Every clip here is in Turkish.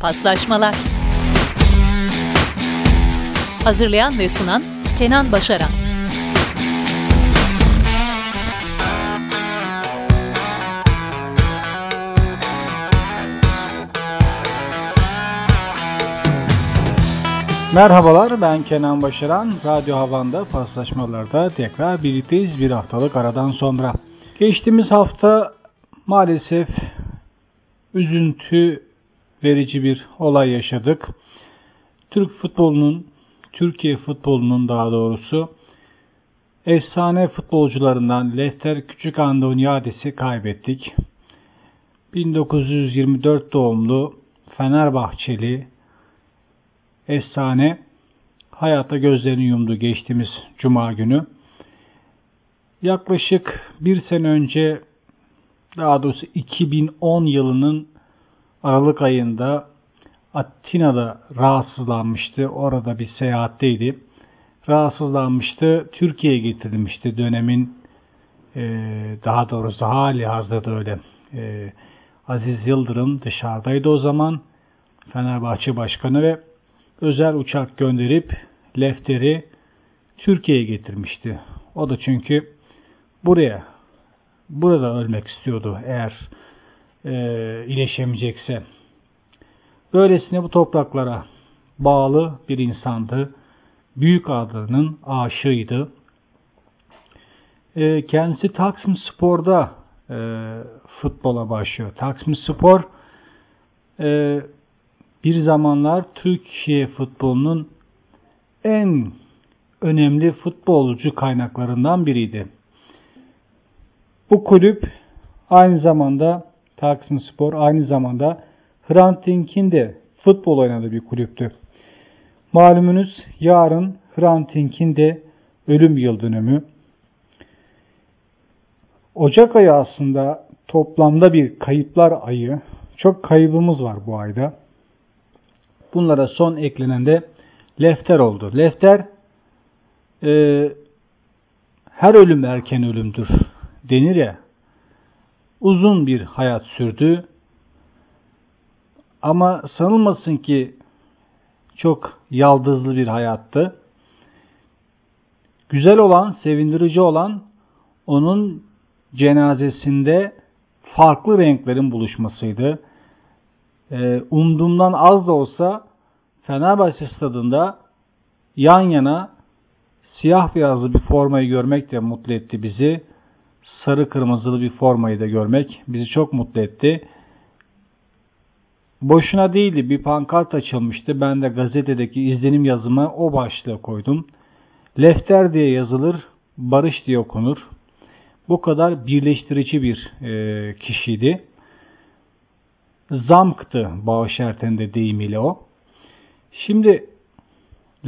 Paslaşmalar Hazırlayan ve sunan Kenan Başaran Merhabalar ben Kenan Başaran. Radyo Havan'da paslaşmalarda tekrar birlikteyiz bir haftalık aradan sonra. Geçtiğimiz hafta maalesef üzüntü verici bir olay yaşadık. Türk futbolunun, Türkiye futbolunun daha doğrusu efsane futbolcularından Lefter Küçük Andoniadis'i kaybettik. 1924 doğumlu Fenerbahçeli efsane hayata gözlerini yumdu geçtiğimiz cuma günü. Yaklaşık bir sene önce daha doğrusu 2010 yılının Aralık ayında Atina'da rahatsızlanmıştı. Orada bir seyahatteydi. Rahatsızlanmıştı. Türkiye'ye getirilmişti dönemin e, daha doğrusu hali hazırda öyle. E, Aziz Yıldırım dışarıdaydı o zaman. Fenerbahçe Başkanı ve özel uçak gönderip Lefter'i Türkiye'ye getirmişti. O da çünkü buraya burada ölmek istiyordu eğer e, iyileşemeyecekse. Böylesine bu topraklara bağlı bir insandı. Büyük adının aşığıydı. E, kendisi Taksim Spor'da e, futbola başlıyor. Taksim Spor e, bir zamanlar Türkiye futbolunun en önemli futbolcu kaynaklarından biriydi. Bu kulüp aynı zamanda Taksim Spor aynı zamanda Hrant Dink'in de futbol oynadığı bir kulüptü. Malumunuz yarın Hrant Dink'in de ölüm yıl dönümü. Ocak ayı aslında toplamda bir kayıplar ayı. Çok kaybımız var bu ayda. Bunlara son eklenen de Lefter oldu. Lefter e, her ölüm erken ölümdür denir ya. Uzun bir hayat sürdü. Ama sanılmasın ki çok yaldızlı bir hayattı. Güzel olan, sevindirici olan onun cenazesinde farklı renklerin buluşmasıydı. Umduğumdan az da olsa Fenerbahçe stadında yan yana siyah beyazlı bir formayı görmek de mutlu etti bizi. Sarı kırmızılı bir formayı da görmek bizi çok mutlu etti. Boşuna değildi bir pankart açılmıştı. Ben de gazetedeki izlenim yazımı o başlığa koydum. Lefter diye yazılır, barış diye okunur. Bu kadar birleştirici bir e, kişiydi. Zamktı bağış ertende deyimiyle o. Şimdi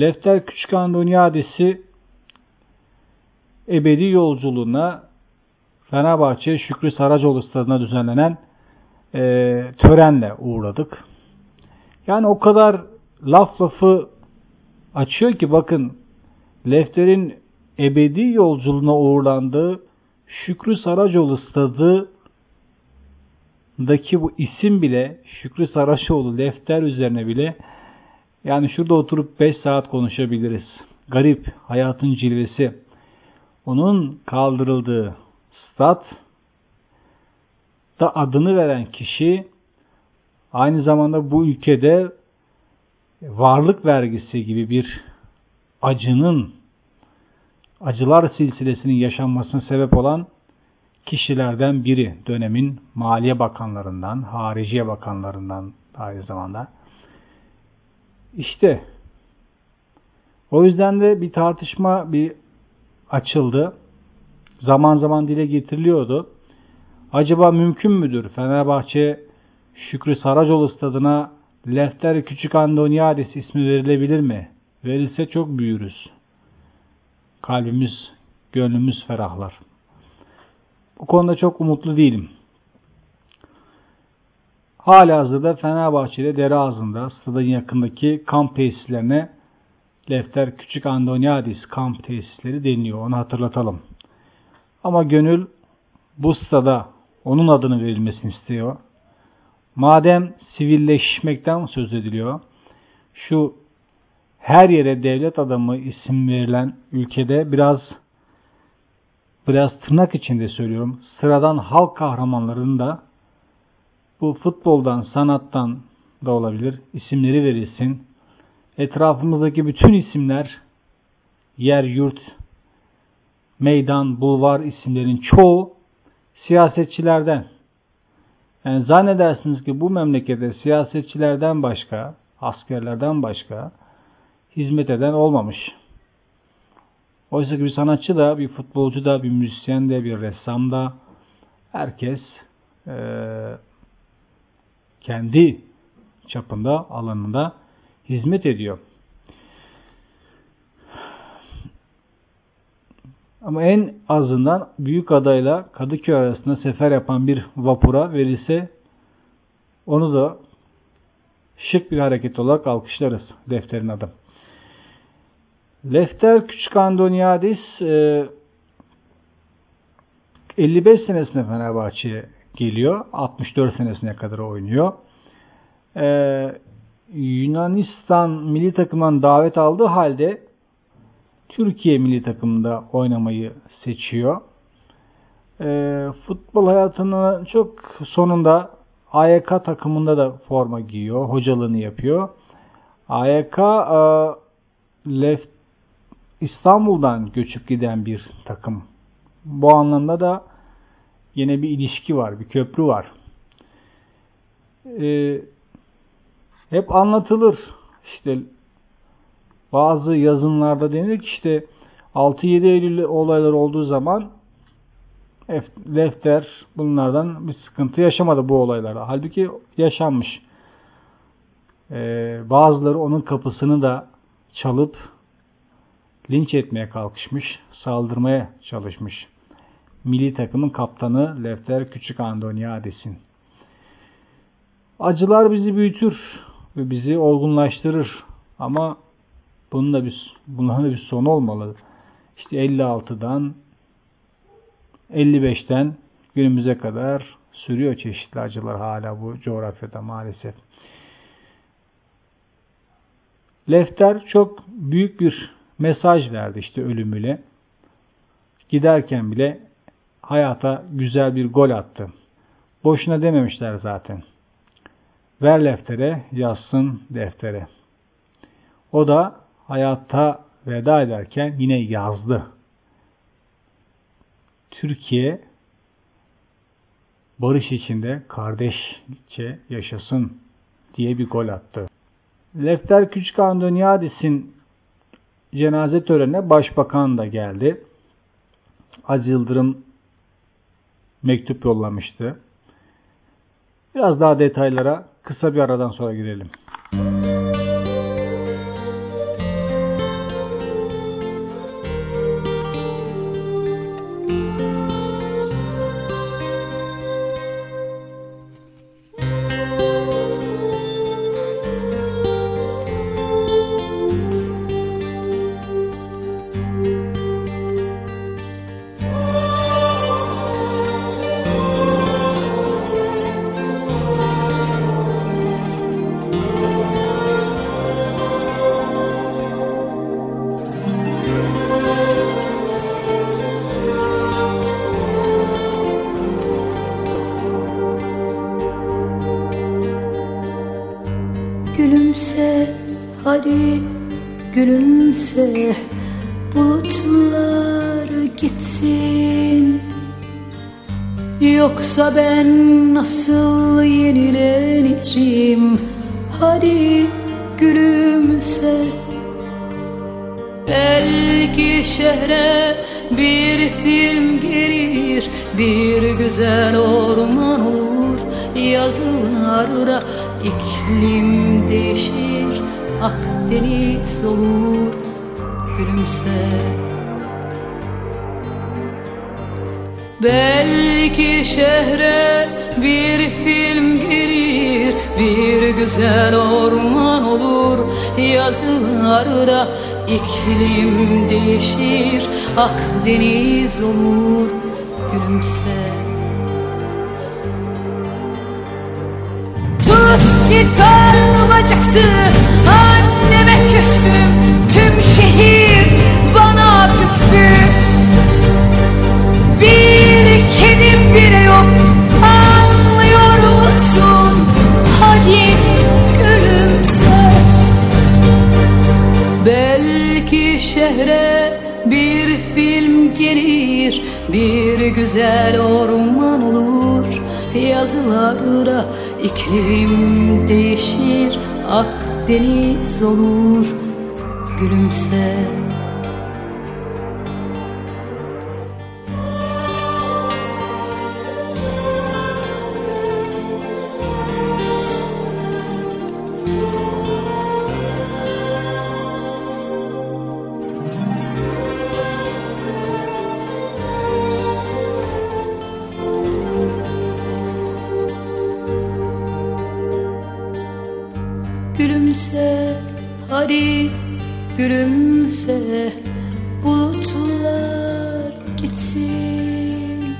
Lefter Küçük Andoniadis'i ebedi yolculuğuna Fenerbahçe Şükrü Saracoğlu stadına düzenlenen e, törenle uğradık. Yani o kadar laf lafı açıyor ki bakın Lefter'in ebedi yolculuğuna uğurlandığı Şükrü Saracoğlu stadı daki bu isim bile Şükrü Saraçoğlu Lefter üzerine bile yani şurada oturup 5 saat konuşabiliriz. Garip, hayatın cilvesi. Onun kaldırıldığı stat da adını veren kişi aynı zamanda bu ülkede varlık vergisi gibi bir acının acılar silsilesinin yaşanmasına sebep olan kişilerden biri dönemin Maliye Bakanlarından, Hariciye Bakanlarından aynı zamanda. İşte o yüzden de bir tartışma bir açıldı. Zaman zaman dile getiriliyordu. Acaba mümkün müdür Fenerbahçe Şükrü Saracoğlu stadına Lefter Küçük Andoniadis ismi verilebilir mi? Verilse çok büyürüz. Kalbimiz, gönlümüz ferahlar. Bu konuda çok umutlu değilim. Hala hazırda Fenerbahçe'de dere ağzında stadın yakındaki kamp tesislerine Lefter Küçük Andoniadis kamp tesisleri deniyor. Onu hatırlatalım. Ama gönül bu stada onun adını verilmesini istiyor. madem sivilleşmekten söz ediliyor, şu her yere devlet adamı isim verilen ülkede biraz biraz tırnak içinde söylüyorum sıradan halk kahramanlarının da bu futboldan, sanattan da olabilir isimleri verilsin. Etrafımızdaki bütün isimler yer, yurt, meydan, bulvar isimlerin çoğu siyasetçilerden. Yani zannedersiniz ki bu memlekette siyasetçilerden başka, askerlerden başka hizmet eden olmamış. Oysa ki bir sanatçı da, bir futbolcu da, bir müzisyen de, bir ressam da herkes e, kendi çapında, alanında hizmet ediyor. Ama en azından büyük adayla Kadıköy arasında sefer yapan bir vapura verilse onu da şık bir hareket olarak alkışlarız defterin adı. Lefter Küçük Andoniadis 55 senesinde Fenerbahçe'ye geliyor. 64 senesine kadar oynuyor. Ee, Yunanistan milli takımından davet aldığı halde Türkiye milli takımında oynamayı seçiyor. E, futbol hayatının çok sonunda AYK takımında da forma giyiyor. Hocalığını yapıyor. AYK e, Left İstanbul'dan göçüp giden bir takım. Bu anlamda da yine bir ilişki var, bir köprü var. Ee, hep anlatılır. İşte bazı yazınlarda denir ki işte 6-7 Eylül olaylar olduğu zaman Lefter bunlardan bir sıkıntı yaşamadı bu olaylarda. Halbuki yaşanmış. Ee, bazıları onun kapısını da çalıp linç etmeye kalkışmış, saldırmaya çalışmış. Milli takımın kaptanı Lefter Küçük Andoniadis'in. Acılar bizi büyütür ve bizi olgunlaştırır. Ama bunun da bir, bunların da bir sonu olmalı. İşte 56'dan 55'ten günümüze kadar sürüyor çeşitli acılar hala bu coğrafyada maalesef. Lefter çok büyük bir mesaj verdi işte ölümüyle. Giderken bile hayata güzel bir gol attı. Boşuna dememişler zaten. Ver leftere, yazsın deftere. O da hayatta veda ederken yine yazdı. Türkiye barış içinde kardeşçe yaşasın diye bir gol attı. Lefter Küçük Andoniadis'in cenaze törenine başbakan da geldi. Az Yıldırım mektup yollamıştı. Biraz daha detaylara kısa bir aradan sonra girelim. Bulutlar gitsin. Yoksa ben nasıl yenileneceğim? Hadi gülümse. Belki şehre bir film gelir Bir güzel orman olur. Yazılarda iklim değişir Akdeniz olur gülümse. Belki şehre bir film gelir Bir güzel orman olur. Yazılarda iklim değişir Akdeniz olur. Gülümse. Ki karnım acıktı Anneme küstüm küstü Bir kedim bile yok. Anlıyor musun? Hadi gülümse. Belki şehre bir film gelir. Bir güzel orman olur. Yazılarda iklim değişir. Akdeniz olur. Gülümse Gülümse hadi gülümse bulutlar gitsin.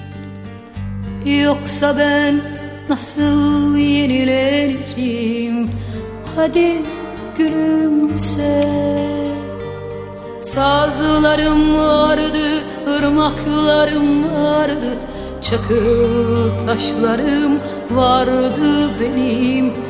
Yoksa ben nasıl yenileneceğim? Hadi gülümse. Sazlarım vardı, ırmaklarım vardı Çakıl taşlarım vardı benim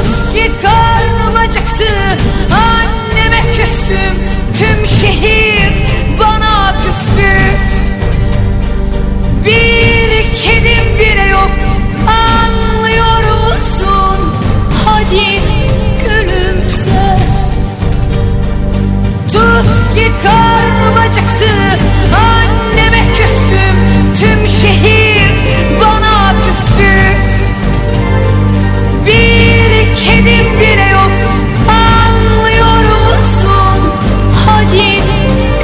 Tut ki karnım acıktı. Anneme küstüm. Tüm şehir bana küstü. Bir kedim bile yok. Anlıyor musun? Hadi gülümse. Tut ki karnım acıktı. Anneme küstüm. Tüm şehir kedim bile yok. Anlıyor musun? Hadi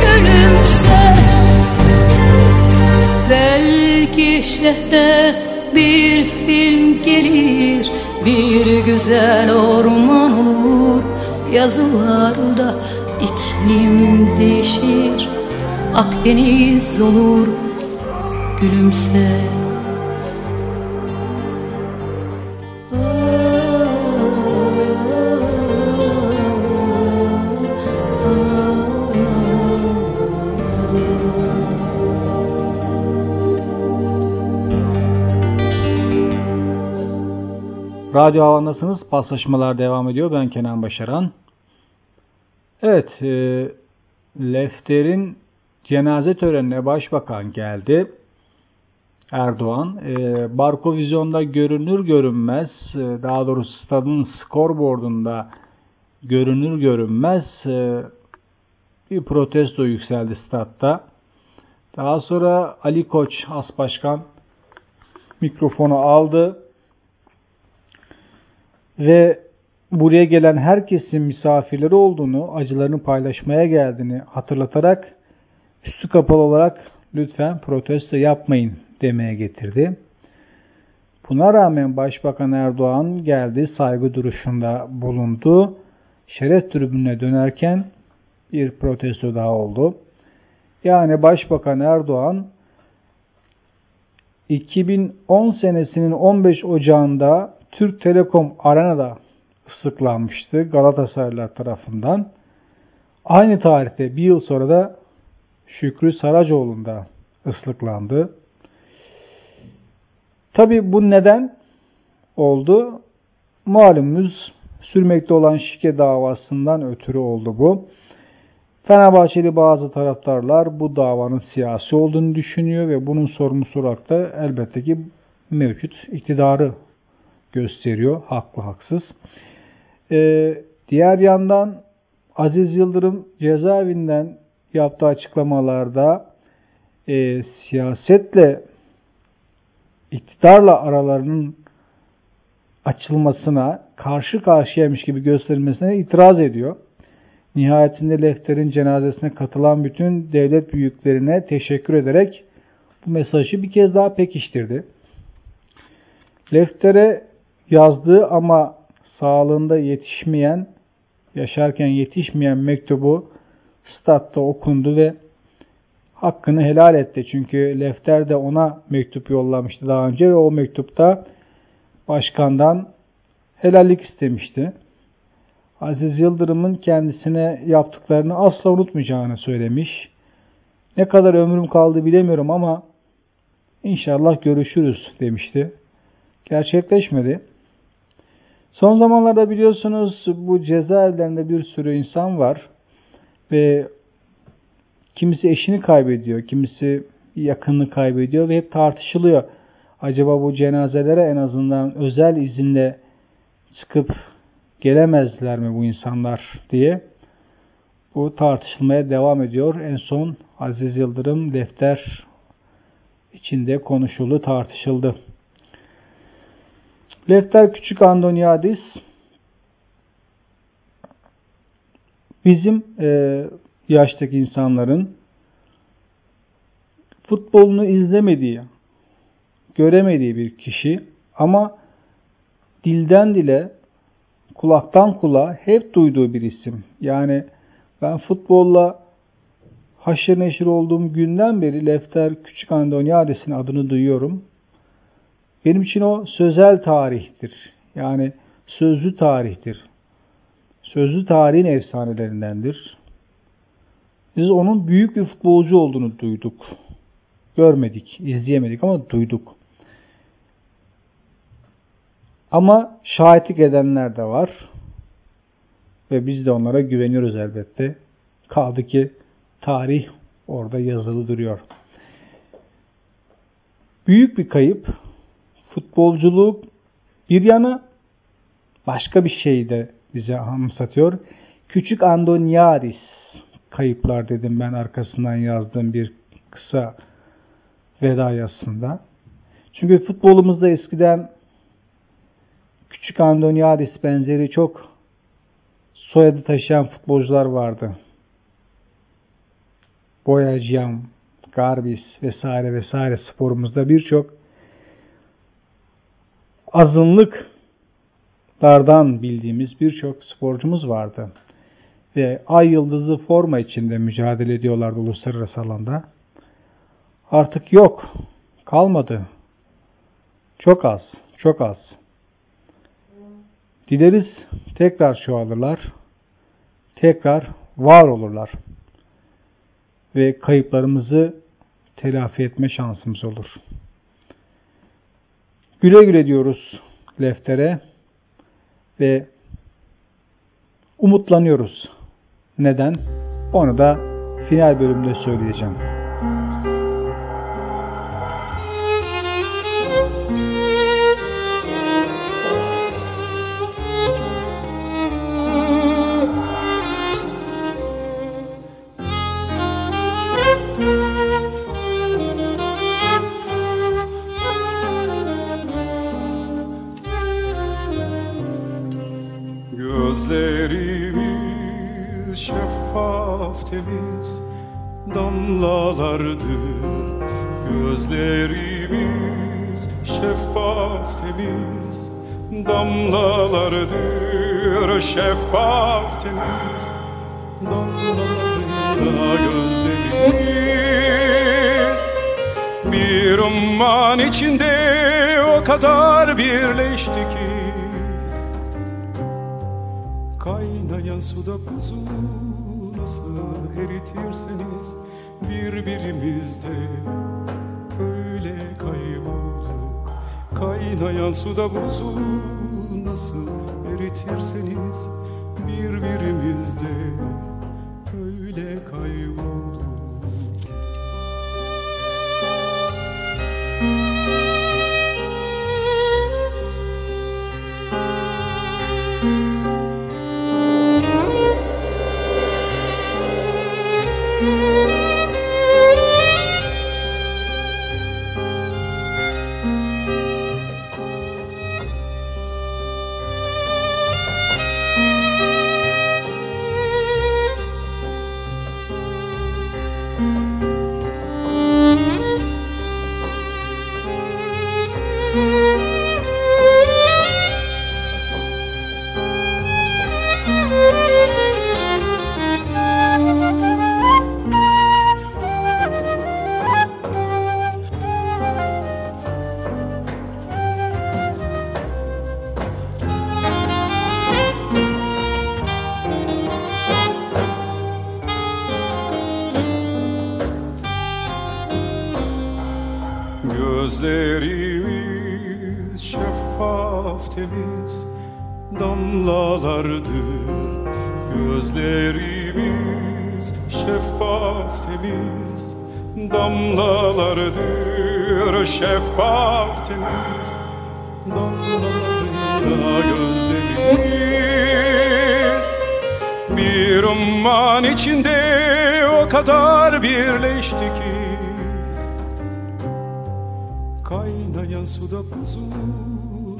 gülümse. Belki şehre bir film gelir. Bir güzel orman olur. Yazılarda iklim değişir. Akdeniz olur. Gülümse Radyo Havan'dasınız. Paslaşmalar devam ediyor. Ben Kenan Başaran. Evet, e, Lefter'in cenaze törenine başbakan geldi. Erdoğan. E, Barkovizyon'da görünür görünmez, e, daha doğrusu stadın skorboardunda görünür görünmez e, bir protesto yükseldi statta. Daha sonra Ali Koç as başkan mikrofonu aldı ve buraya gelen herkesin misafirleri olduğunu, acılarını paylaşmaya geldiğini hatırlatarak üstü kapalı olarak lütfen protesto yapmayın demeye getirdi. Buna rağmen Başbakan Erdoğan geldi, saygı duruşunda bulundu. Şeref tribününe dönerken bir protesto daha oldu. Yani Başbakan Erdoğan 2010 senesinin 15 Ocağı'nda Türk Telekom Arena'da ıslıklanmıştı Galatasaraylılar tarafından. Aynı tarihte bir yıl sonra da Şükrü Saracoğlu'nda ıslıklandı. Tabi bu neden oldu? Malumunuz sürmekte olan şike davasından ötürü oldu bu. Fenerbahçeli bazı taraftarlar bu davanın siyasi olduğunu düşünüyor ve bunun sorumlusu olarak da elbette ki mevcut iktidarı gösteriyor. Haklı haksız. Ee, diğer yandan Aziz Yıldırım cezaevinden yaptığı açıklamalarda e, siyasetle iktidarla aralarının açılmasına, karşı karşıyaymış gibi gösterilmesine itiraz ediyor. Nihayetinde Lefter'in cenazesine katılan bütün devlet büyüklerine teşekkür ederek bu mesajı bir kez daha pekiştirdi. Lefter'e yazdığı ama sağlığında yetişmeyen, yaşarken yetişmeyen mektubu statta okundu ve hakkını helal etti. Çünkü Lefter de ona mektup yollamıştı daha önce ve o mektupta başkandan helallik istemişti. Aziz Yıldırım'ın kendisine yaptıklarını asla unutmayacağını söylemiş. Ne kadar ömrüm kaldı bilemiyorum ama inşallah görüşürüz demişti. Gerçekleşmedi. Son zamanlarda biliyorsunuz bu cezaevlerinde bir sürü insan var ve kimisi eşini kaybediyor, kimisi yakınını kaybediyor ve hep tartışılıyor. Acaba bu cenazelere en azından özel izinle çıkıp gelemezler mi bu insanlar diye bu tartışılmaya devam ediyor. En son Aziz Yıldırım defter içinde konuşuldu, tartışıldı. Lefter Küçük Andoniadis bizim e, yaştaki insanların futbolunu izlemediği, göremediği bir kişi ama dilden dile, kulaktan kulağa hep duyduğu bir isim. Yani ben futbolla haşır neşir olduğum günden beri Lefter Küçük Andoniades'in adını duyuyorum. Benim için o sözel tarihtir. Yani sözlü tarihtir. Sözlü tarihin efsanelerindendir. Biz onun büyük bir futbolcu olduğunu duyduk. Görmedik, izleyemedik ama duyduk. Ama şahitlik edenler de var. Ve biz de onlara güveniyoruz elbette. Kaldı ki tarih orada yazılı duruyor. Büyük bir kayıp. Futbolculuk bir yana başka bir şey de bize anımsatıyor. Küçük Andoniaris kayıplar dedim ben arkasından yazdığım bir kısa veda yazısında. Çünkü futbolumuzda eskiden Küçük Andoniadis benzeri çok soyadı taşıyan futbolcular vardı. Boyacıyan, Garbis vesaire vesaire sporumuzda birçok azınlıklardan bildiğimiz birçok sporcumuz vardı. Ve ay yıldızı forma içinde mücadele ediyorlardı uluslararası alanda. Artık yok. Kalmadı. Çok az. Çok az. Dileriz tekrar çoğalırlar. Tekrar var olurlar. Ve kayıplarımızı telafi etme şansımız olur. Güle güle diyoruz Lefter'e ve umutlanıyoruz. Neden? Onu da final bölümde söyleyeceğim. Şeffaf temiz. Damlalarında gözlerimiz. Bir umman içinde o kadar birleşti ki. Kaynayan suda buzu nasıl eritirseniz birbirimizde. Öyle kaybolduk. Kaynayan suda buzu nasıl eritirseniz birbirimizde öyle kaybolduk. Damlalarında gözlerimiz Bir umman içinde o kadar birleşti ki. Kaynayan suda buzu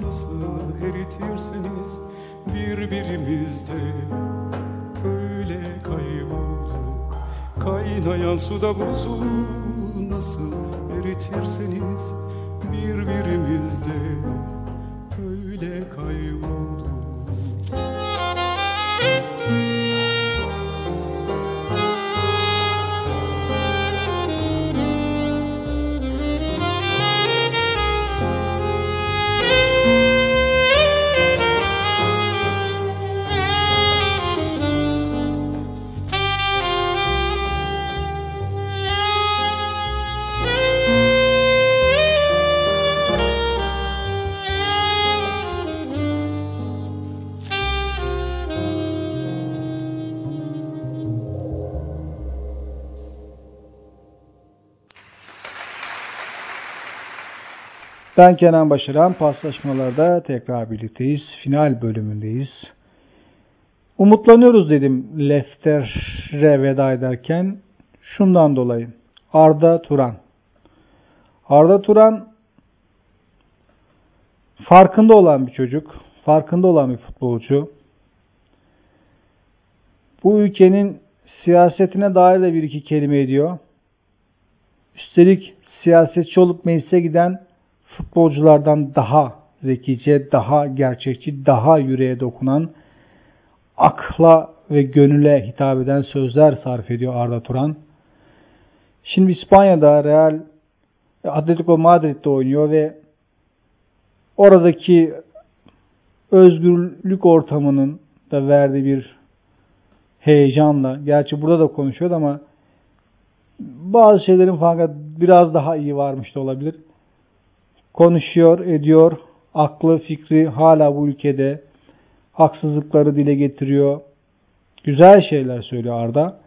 nasıl eritirseniz Birbirimizde öyle kaybolduk. Kaynayan suda buzu nasıl eritirseniz Birbirimizde öyle kaybolduk Ben Kenan Başaran. Paslaşmalarda tekrar birlikteyiz. Final bölümündeyiz. Umutlanıyoruz dedim Lefter'e veda ederken. Şundan dolayı. Arda Turan. Arda Turan farkında olan bir çocuk. Farkında olan bir futbolcu. Bu ülkenin siyasetine dair de bir iki kelime ediyor. Üstelik siyasetçi olup meclise giden futbolculardan daha zekice, daha gerçekçi, daha yüreğe dokunan, akla ve gönüle hitap eden sözler sarf ediyor Arda Turan. Şimdi İspanya'da Real Atletico Madrid'de oynuyor ve oradaki özgürlük ortamının da verdiği bir heyecanla, gerçi burada da konuşuyor ama bazı şeylerin fakat biraz daha iyi varmış da olabilir konuşuyor, ediyor. Aklı, fikri hala bu ülkede. Haksızlıkları dile getiriyor. Güzel şeyler söylüyor Arda.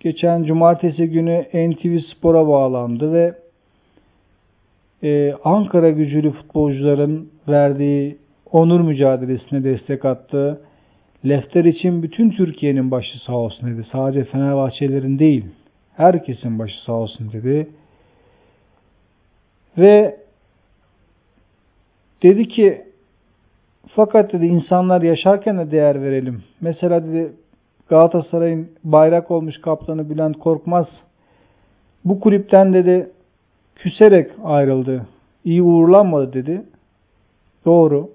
Geçen cumartesi günü NTV Spor'a bağlandı ve e, Ankara gücülü futbolcuların verdiği onur mücadelesine destek attı. Lefter için bütün Türkiye'nin başı sağ olsun dedi. Sadece Fenerbahçelerin değil, herkesin başı sağ olsun dedi. Ve Dedi ki fakat dedi insanlar yaşarken de değer verelim. Mesela dedi Galatasaray'ın bayrak olmuş kaptanı Bülent Korkmaz bu kulüpten dedi küserek ayrıldı. İyi uğurlanmadı dedi. Doğru.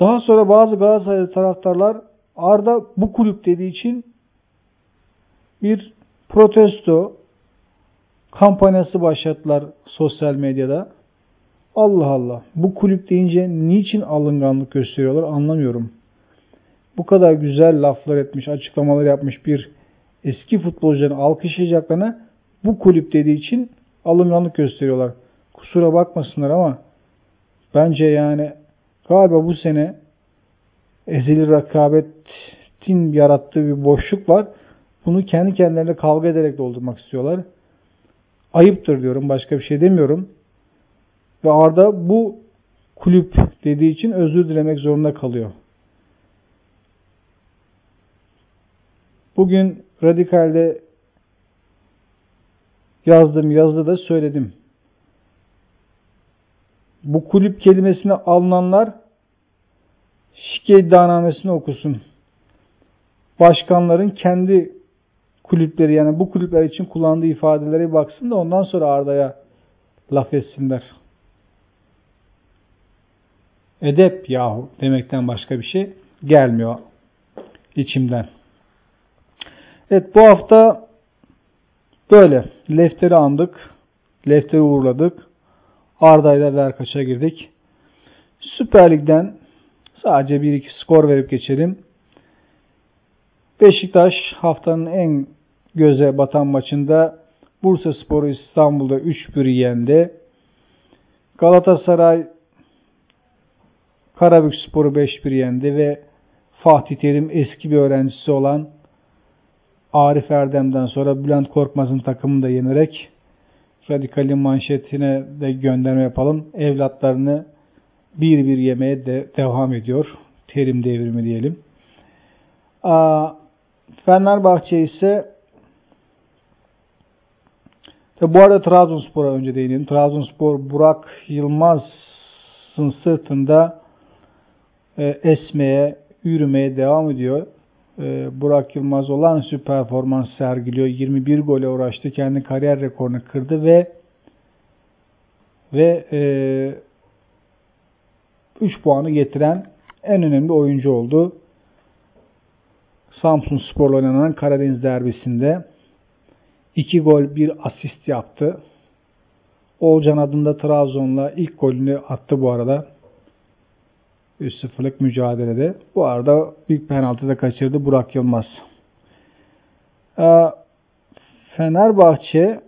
Daha sonra bazı Galatasaray taraftarlar Arda bu kulüp dediği için bir protesto kampanyası başlattılar sosyal medyada. Allah Allah. Bu kulüp deyince niçin alınganlık gösteriyorlar anlamıyorum. Bu kadar güzel laflar etmiş, açıklamalar yapmış bir eski futbolcuların alkışlayacaklarına bu kulüp dediği için alınganlık gösteriyorlar. Kusura bakmasınlar ama bence yani galiba bu sene ezeli rekabetin yarattığı bir boşluk var. Bunu kendi kendilerine kavga ederek doldurmak istiyorlar. Ayıptır diyorum. Başka bir şey demiyorum. Ve Arda bu kulüp dediği için özür dilemek zorunda kalıyor. Bugün Radikal'de yazdığım yazıda da söyledim. Bu kulüp kelimesini alınanlar şike iddianamesini okusun. Başkanların kendi kulüpleri yani bu kulüpler için kullandığı ifadelere baksın da ondan sonra Arda'ya laf etsinler edep yahu demekten başka bir şey gelmiyor içimden. Evet bu hafta böyle. Lefter'i andık. Lefter'i uğurladık. Arda'yla Verkaç'a girdik. Süper Lig'den sadece bir iki skor verip geçelim. Beşiktaş haftanın en göze batan maçında Bursa Sporu İstanbul'da 3-1 yendi. Galatasaray Karabük Spor'u 5-1 yendi ve Fatih Terim eski bir öğrencisi olan Arif Erdem'den sonra Bülent Korkmaz'ın takımını da yenerek Radikal'in manşetine de gönderme yapalım. Evlatlarını bir bir yemeye de devam ediyor. Terim devrimi diyelim. Aa, Fenerbahçe ise Tabi bu arada Trabzonspor'a önce değinelim. Trabzonspor Burak Yılmaz'ın sırtında e, esmeye, yürümeye devam ediyor. E, Burak Yılmaz olağanüstü performans sergiliyor. 21 gole uğraştı. Kendi kariyer rekorunu kırdı ve ve e, 3 puanı getiren en önemli oyuncu oldu. Samsun Spor'la oynanan Karadeniz derbisinde 2 gol 1 asist yaptı. Olcan adında Trabzon'la ilk golünü attı bu arada. 3-0'lık mücadelede. Bu arada büyük penaltı da kaçırdı Burak Yılmaz. Ee, Fenerbahçe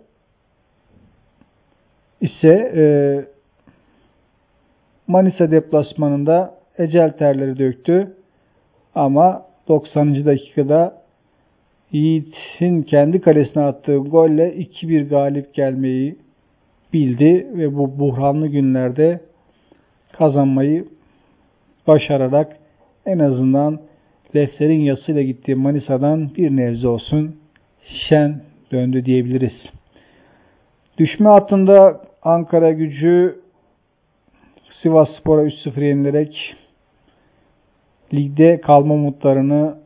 ise e, Manisa deplasmanında ecel terleri döktü. Ama 90. dakikada Yiğit'in kendi kalesine attığı golle 2-1 galip gelmeyi bildi ve bu buhranlı günlerde kazanmayı başararak en azından Lefter'in yasıyla gittiği Manisa'dan bir nebze olsun şen döndü diyebiliriz. Düşme hattında Ankara gücü Sivas Spor'a 3-0 yenilerek ligde kalma umutlarını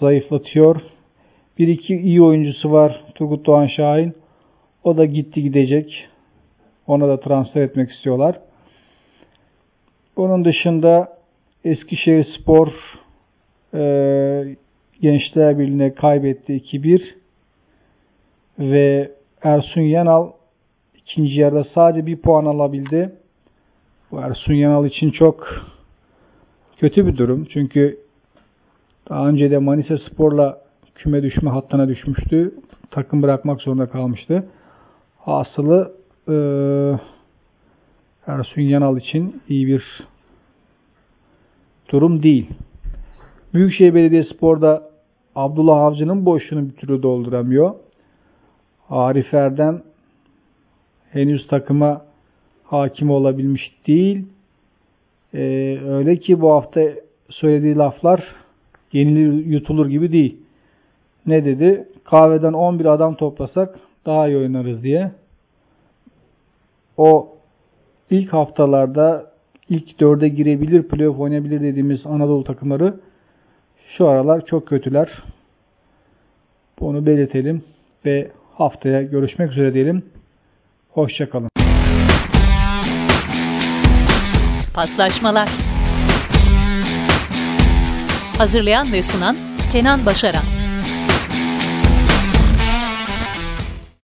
zayıflatıyor. Bir iki iyi oyuncusu var Turgut Doğan Şahin. O da gitti gidecek. Ona da transfer etmek istiyorlar. Bunun dışında Eskişehir Spor e, Gençler Birliği'ne kaybetti 2-1 ve Ersun Yanal ikinci yarıda sadece bir puan alabildi. Bu Ersun Yanal için çok kötü bir durum. Çünkü daha önce de Manisa Spor'la küme düşme hattına düşmüştü. Takım bırakmak zorunda kalmıştı. Hasılı e, Ersun Yanal için iyi bir durum değil. Büyükşehir Belediyespor'da Abdullah Avcı'nın boşluğunu bir türlü dolduramıyor. Arif Erdem henüz takıma hakim olabilmiş değil. Ee, öyle ki bu hafta söylediği laflar yenilir yutulur gibi değil. Ne dedi? Kahveden 11 adam toplasak daha iyi oynarız diye. O ilk haftalarda ilk dörde girebilir, playoff oynayabilir dediğimiz Anadolu takımları şu aralar çok kötüler. Bunu belirtelim ve haftaya görüşmek üzere diyelim. Hoşçakalın. Paslaşmalar Hazırlayan ve sunan Kenan Başaran